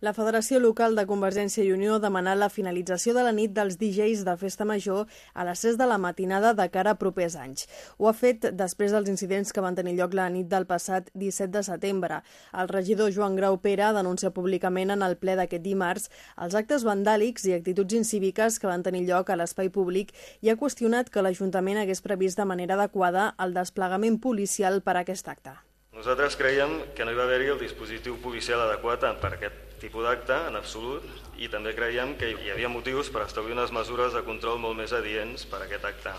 La Federació Local de Convergència i Unió ha demanat la finalització de la nit dels DJs de Festa Major a les 6 de la matinada de cara a propers anys. Ho ha fet després dels incidents que van tenir lloc la nit del passat 17 de setembre. El regidor Joan Grau Pere denuncia públicament en el ple d'aquest dimarts els actes vandàlics i actituds incíviques que van tenir lloc a l'espai públic i ha qüestionat que l'Ajuntament hagués previst de manera adequada el desplegament policial per a aquest acte. Nosaltres creiem que no hi va haver-hi el dispositiu policial adequat per aquest tipus d'acte, en absolut, i també creiem que hi havia motius per establir unes mesures de control molt més adients per a aquest acte.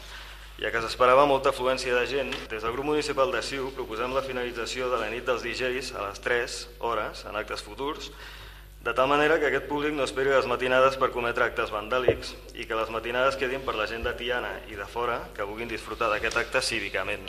Ja que s'esperava molta afluència de gent, des del grup municipal de Siu proposem la finalització de la nit dels DJs a les 3 hores en actes futurs, de tal manera que aquest públic no esperi les matinades per cometre actes vandàlics i que les matinades quedin per la gent de Tiana i de fora que vulguin disfrutar d'aquest acte cívicament.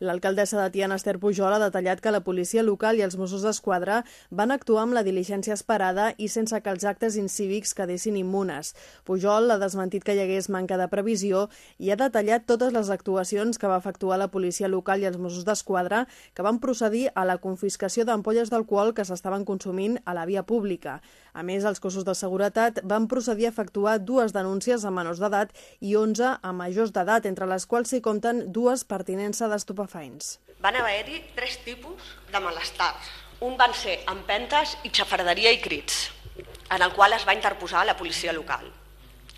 L'alcaldessa de Tiana, Esther Pujol, ha detallat que la policia local i els Mossos d'Esquadra van actuar amb la diligència esperada i sense que els actes incívics quedessin immunes. Pujol ha desmentit que hi hagués manca de previsió i ha detallat totes les actuacions que va efectuar la policia local i els Mossos d'Esquadra que van procedir a la confiscació d'ampolles d'alcohol que s'estaven consumint a la via pública. A més, els cossos de seguretat van procedir a efectuar dues denúncies a menors d'edat i 11 a majors d'edat, entre les quals s'hi compten dues pertinença d'estupefaccions estupefaents. Van haver-hi tres tipus de malestars. Un van ser empentes i xafarderia i crits, en el qual es va interposar la policia local.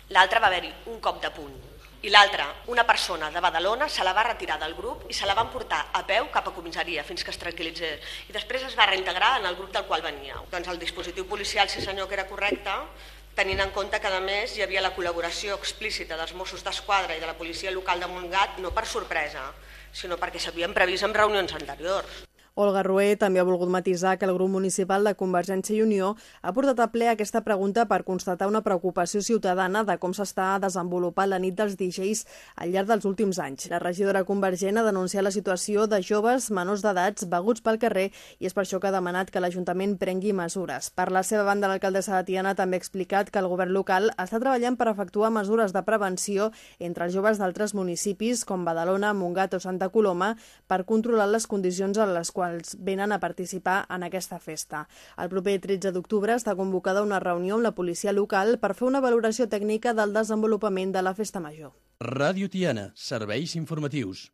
L'altre va haver-hi un cop de puny. I l'altre, una persona de Badalona, se la va retirar del grup i se la van portar a peu cap a comissaria fins que es tranquil·litzés. I després es va reintegrar en el grup del qual venia. Doncs el dispositiu policial, sí senyor, que era correcte, tenint en compte que a més hi havia la col·laboració explícita dels Mossos d'Esquadra i de la policia local de Montgat, no per sorpresa, sinó perquè s'havien previst en reunions anteriors. Olga Rué també ha volgut matisar que el grup municipal de Convergència i Unió ha portat a ple aquesta pregunta per constatar una preocupació ciutadana de com s'està desenvolupant la nit dels DJs al llarg dels últims anys. La regidora convergent ha denunciat la situació de joves menors d'edats beguts pel carrer i és per això que ha demanat que l'Ajuntament prengui mesures. Per la seva banda, l'alcaldessa de Tiana també ha explicat que el govern local està treballant per efectuar mesures de prevenció entre els joves d'altres municipis com Badalona, Montgat o Santa Coloma per controlar les condicions en les quals quals venen a participar en aquesta festa. El proper 13 d'octubre està convocada una reunió amb la policia local per fer una valoració tècnica del desenvolupament de la festa major. Ràdio Tiana, serveis informatius.